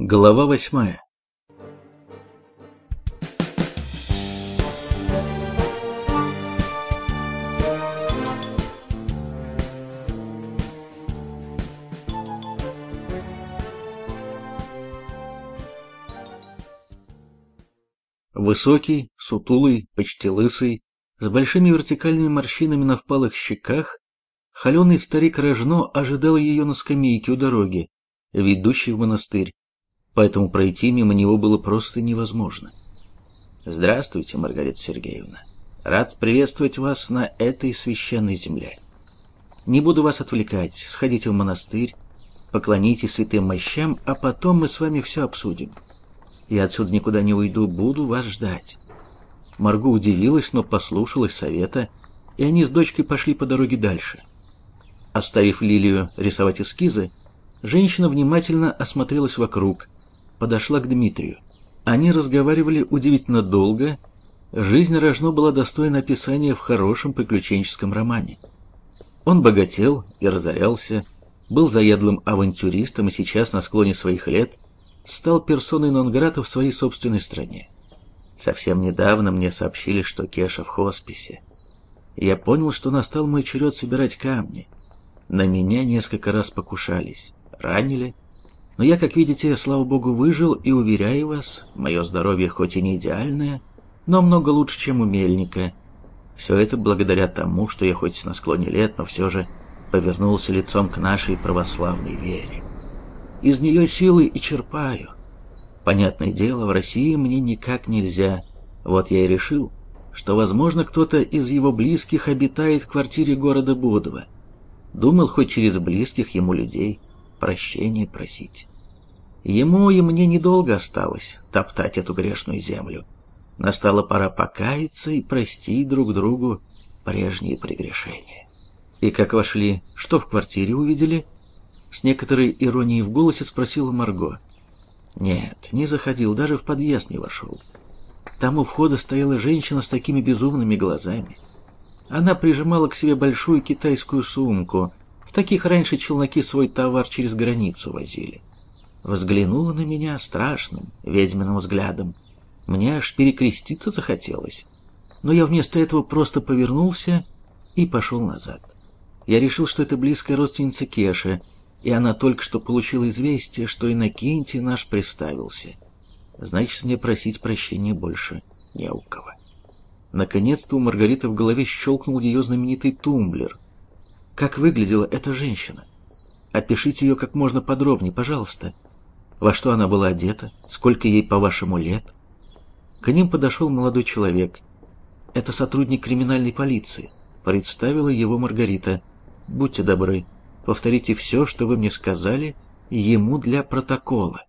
Глава восьмая. Высокий, сутулый, почти лысый, с большими вертикальными морщинами на впалых щеках, холеный старик Рожно ожидал ее на скамейке у дороги, ведущей в монастырь, поэтому пройти мимо него было просто невозможно. «Здравствуйте, Маргарита Сергеевна. Рад приветствовать вас на этой священной земле. Не буду вас отвлекать, сходите в монастырь, поклонитесь святым мощам, а потом мы с вами все обсудим. Я отсюда никуда не уйду, буду вас ждать». Марго удивилась, но послушалась совета, и они с дочкой пошли по дороге дальше. Оставив Лилию рисовать эскизы, женщина внимательно осмотрелась вокруг, подошла к Дмитрию. Они разговаривали удивительно долго, жизнь Рожно была достойна описания в хорошем приключенческом романе. Он богател и разорялся, был заядлым авантюристом и сейчас на склоне своих лет стал персоной нон-грата в своей собственной стране. Совсем недавно мне сообщили, что Кеша в хосписе. Я понял, что настал мой черед собирать камни. На меня несколько раз покушались, ранили, но я, как видите, слава богу, выжил и уверяю вас, мое здоровье хоть и не идеальное, но много лучше, чем у мельника. Все это благодаря тому, что я хоть на склоне лет, но все же повернулся лицом к нашей православной вере. Из нее силы и черпаю. Понятное дело, в России мне никак нельзя. Вот я и решил, что, возможно, кто-то из его близких обитает в квартире города Будова. Думал хоть через близких ему людей прощения просить. Ему и мне недолго осталось топтать эту грешную землю. Настала пора покаяться и простить друг другу прежние прегрешения. И как вошли, что в квартире увидели – с некоторой иронией в голосе спросила Марго. Нет, не заходил, даже в подъезд не вошел. Там у входа стояла женщина с такими безумными глазами. Она прижимала к себе большую китайскую сумку. В таких раньше челноки свой товар через границу возили. Взглянула на меня страшным, ведьминым взглядом. Мне аж перекреститься захотелось. Но я вместо этого просто повернулся и пошел назад. Я решил, что это близкая родственница Кеши, и она только что получила известие, что Иннокентий наш приставился. Значит, мне просить прощения больше не у кого. Наконец-то у Маргариты в голове щелкнул ее знаменитый тумблер. Как выглядела эта женщина? Опишите ее как можно подробнее, пожалуйста. Во что она была одета? Сколько ей, по-вашему, лет? К ним подошел молодой человек. Это сотрудник криминальной полиции. Представила его Маргарита. Будьте добры, Повторите все, что вы мне сказали, ему для протокола.